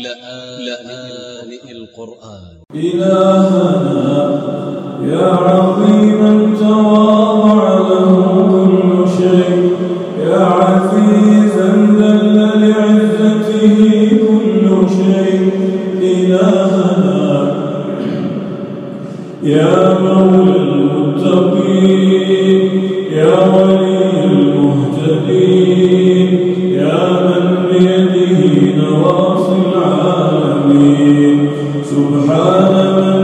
لآن القرآن. إلهنا يا عظيم التواضع له كل شيء يا عزيزا ذل لعزته كل شيء إلهنا يا Amen.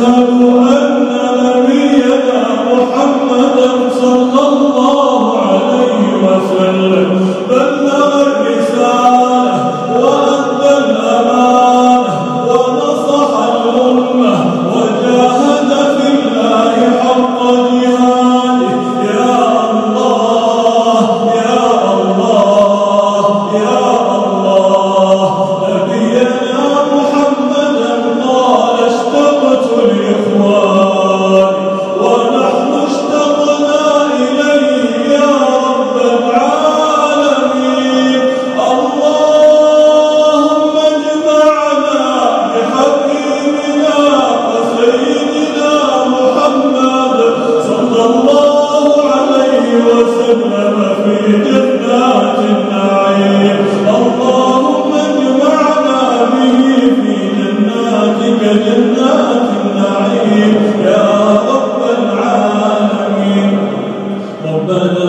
أشهد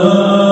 love.